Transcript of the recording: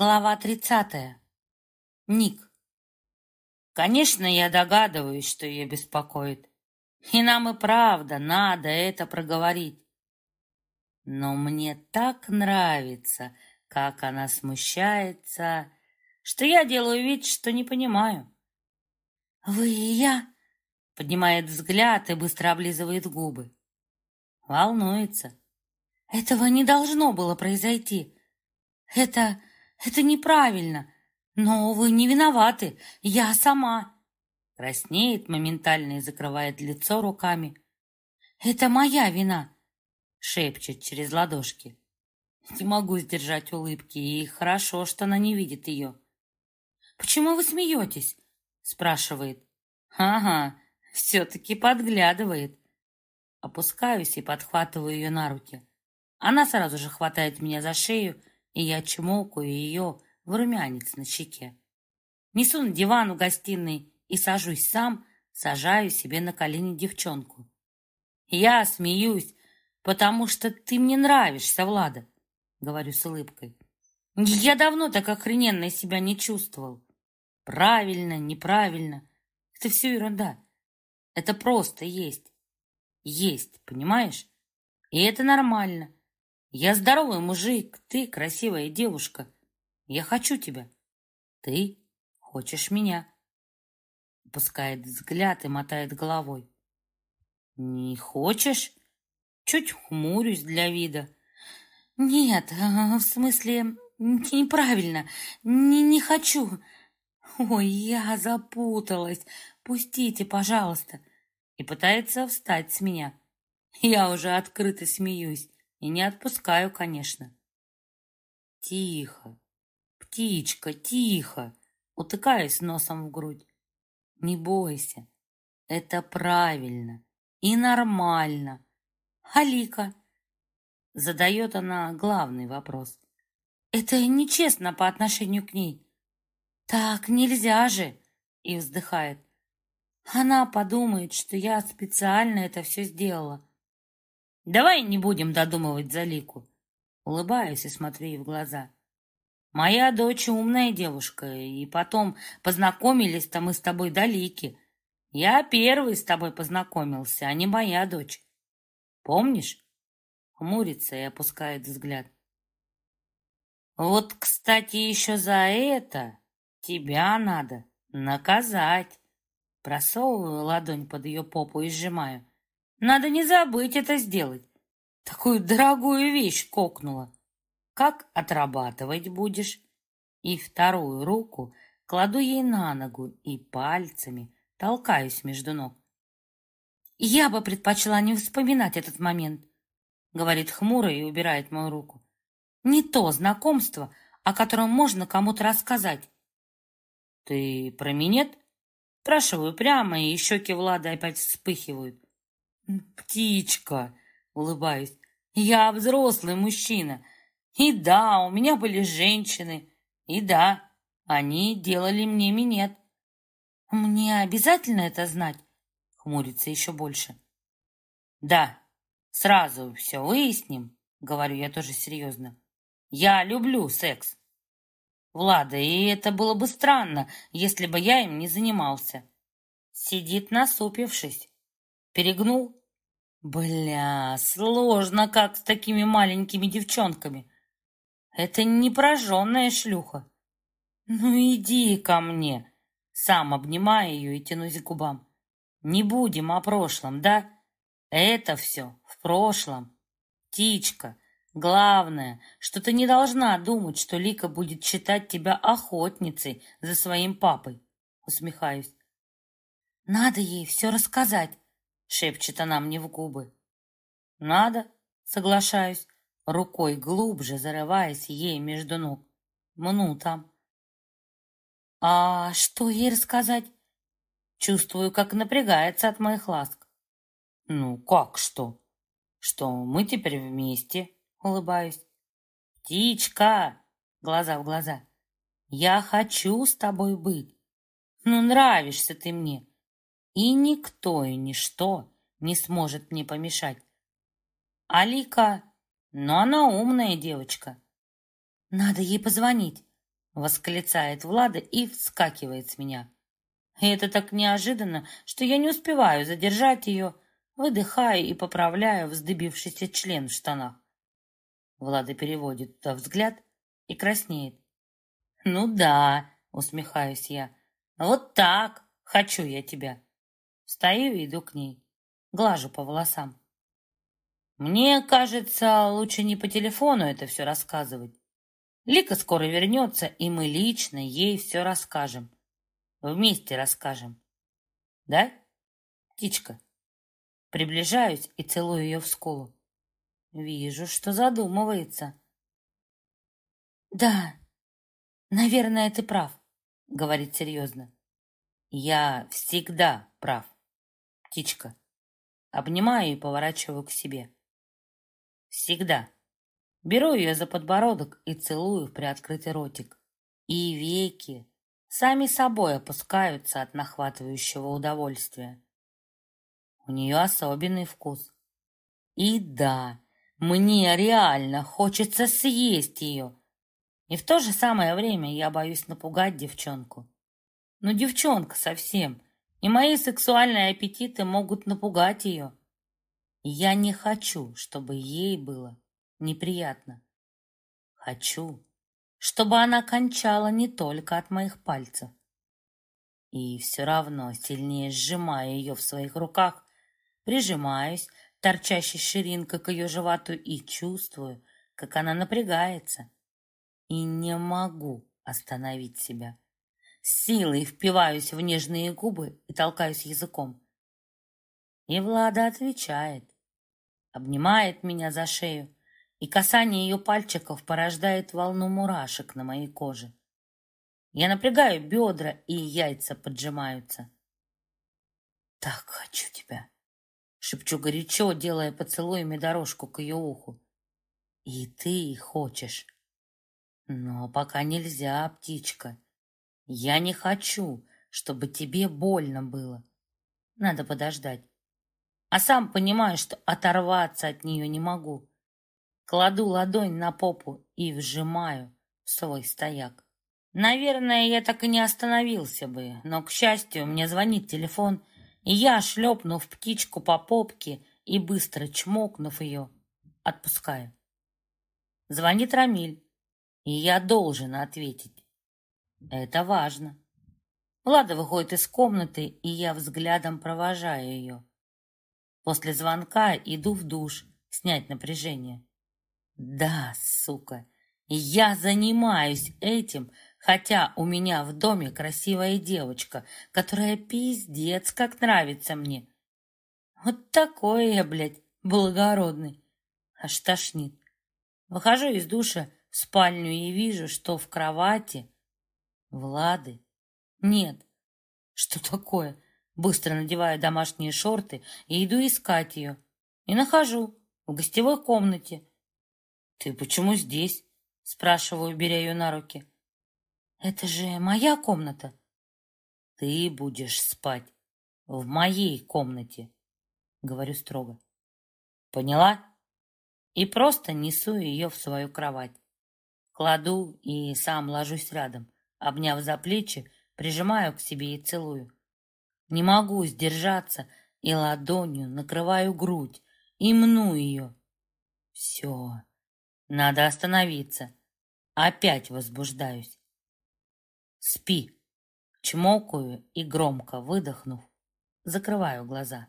Глава тридцатая. Ник. Конечно, я догадываюсь, что ее беспокоит. И нам и правда надо это проговорить. Но мне так нравится, как она смущается, что я делаю вид, что не понимаю. «Вы и я?» — поднимает взгляд и быстро облизывает губы. Волнуется. «Этого не должно было произойти. Это это неправильно. Но вы не виноваты. Я сама. Краснеет моментально и закрывает лицо руками. Это моя вина. Шепчет через ладошки. Не могу сдержать улыбки, и хорошо, что она не видит ее. «Почему вы смеетесь?» спрашивает. «Ага, все-таки подглядывает». Опускаюсь и подхватываю ее на руки. Она сразу же хватает меня за шею и я чмокаю ее в румянец на щеке. Несу на диван в гостиной и сажусь сам, сажаю себе на колени девчонку. Я смеюсь, потому что ты мне нравишься, Влада, говорю с улыбкой. Я давно так охрененно себя не чувствовал. Правильно, неправильно. Это все ерунда. Это просто есть. Есть, понимаешь? И это нормально. Я здоровый мужик, ты красивая девушка. Я хочу тебя. Ты хочешь меня. Опускает взгляд и мотает головой. Не хочешь? Чуть хмурюсь для вида. Нет, в смысле, неправильно. Не, не хочу. Ой, я запуталась. Пустите, пожалуйста. И пытается встать с меня. Я уже открыто смеюсь. И не отпускаю, конечно. Тихо, птичка, тихо. Утыкаюсь носом в грудь. Не бойся, это правильно и нормально. Алика, задает она главный вопрос. Это нечестно по отношению к ней. Так нельзя же, и вздыхает. Она подумает, что я специально это все сделала. Давай не будем додумывать за Лику. Улыбаюсь и смотрю ей в глаза. Моя дочь умная девушка, и потом познакомились-то мы с тобой до Лики. Я первый с тобой познакомился, а не моя дочь. Помнишь? Хмурится и опускает взгляд. Вот, кстати, еще за это тебя надо наказать. Просовываю ладонь под ее попу и сжимаю. Надо не забыть это сделать. Такую дорогую вещь кокнула. Как отрабатывать будешь? И вторую руку кладу ей на ногу и пальцами толкаюсь между ног. Я бы предпочла не вспоминать этот момент, говорит хмуро и убирает мою руку. Не то знакомство, о котором можно кому-то рассказать. Ты про минет? Спрашиваю прямо, и щеки Влада опять вспыхивают. «Птичка!» — улыбаюсь. «Я взрослый мужчина. И да, у меня были женщины. И да, они делали мне минет». «Мне обязательно это знать?» — хмурится еще больше. «Да, сразу все выясним», — говорю я тоже серьезно. «Я люблю секс». Влада, и это было бы странно, если бы я им не занимался. Сидит насупившись. Перегнул Бля, сложно как с такими маленькими девчонками. Это не прожженная шлюха. Ну иди ко мне. Сам обнимаю ее и тянусь к губам. Не будем о прошлом, да? Это все в прошлом. Птичка, главное, что ты не должна думать, что Лика будет считать тебя охотницей за своим папой. Усмехаюсь. Надо ей все рассказать шепчет она мне в губы. Надо, соглашаюсь, рукой глубже зарываясь ей между ног. Мну там. А что ей рассказать? Чувствую, как напрягается от моих ласк. Ну, как что? Что мы теперь вместе, улыбаюсь. Птичка, глаза в глаза. Я хочу с тобой быть. Ну, нравишься ты мне. И никто и ничто не сможет мне помешать. Алика, но она умная девочка. Надо ей позвонить. Восклицает Влада и вскакивает с меня. Это так неожиданно, что я не успеваю задержать ее, выдыхаю и поправляю вздыбившийся член в штанах. Влада переводит туда взгляд и краснеет. «Ну да», — усмехаюсь я, — «вот так хочу я тебя». Встаю и иду к ней, глажу по волосам. Мне кажется, лучше не по телефону это все рассказывать. Лика скоро вернется, и мы лично ей все расскажем. Вместе расскажем. Да, птичка? Приближаюсь и целую ее в скулу. Вижу, что задумывается. Да, наверное, ты прав, говорит серьезно. Я всегда прав, птичка. Обнимаю и поворачиваю к себе. Всегда. Беру ее за подбородок и целую в приоткрытый ротик. И веки сами собой опускаются от нахватывающего удовольствия. У нее особенный вкус. И да, мне реально хочется съесть ее. И в то же самое время я боюсь напугать девчонку. Ну, девчонка совсем. И мои сексуальные аппетиты могут напугать ее. Я не хочу, чтобы ей было неприятно. Хочу, чтобы она кончала не только от моих пальцев. И все равно сильнее сжимаю ее в своих руках, прижимаюсь, торчащей ширинкой к ее животу, и чувствую, как она напрягается. И не могу остановить себя. С силой впиваюсь в нежные губы и толкаюсь языком. И Влада отвечает, обнимает меня за шею, и касание ее пальчиков порождает волну мурашек на моей коже. Я напрягаю бедра, и яйца поджимаются. «Так хочу тебя!» Шепчу горячо, делая поцелуями дорожку к ее уху. И ты хочешь. Но пока нельзя, птичка. Я не хочу, чтобы тебе больно было. Надо подождать. А сам понимаю, что оторваться от нее не могу. Кладу ладонь на попу и вжимаю в свой стояк. Наверное, я так и не остановился бы, но, к счастью, мне звонит телефон, и я, шлепнув птичку по попке и быстро чмокнув ее, отпускаю. Звонит Рамиль, и я должен ответить. Это важно. Влада выходит из комнаты, и я взглядом провожаю ее. После звонка иду в душ снять напряжение. Да, сука, я занимаюсь этим, Хотя у меня в доме красивая девочка, которая пиздец как нравится мне. Вот такой я, блядь, благородный. Аж тошнит. Выхожу из душа в спальню и вижу, что в кровати Влады нет. Что такое? Быстро надеваю домашние шорты и иду искать ее. И нахожу в гостевой комнате. «Ты почему здесь?» Спрашиваю, беря ее на руки. Это же моя комната. Ты будешь спать в моей комнате, говорю строго. Поняла? И просто несу ее в свою кровать. Кладу и сам ложусь рядом, обняв за плечи, прижимаю к себе и целую. Не могу сдержаться и ладонью накрываю грудь и мну ее. Все, надо остановиться. Опять возбуждаюсь. Спи. Чмокаю и, громко выдохнув, закрываю глаза.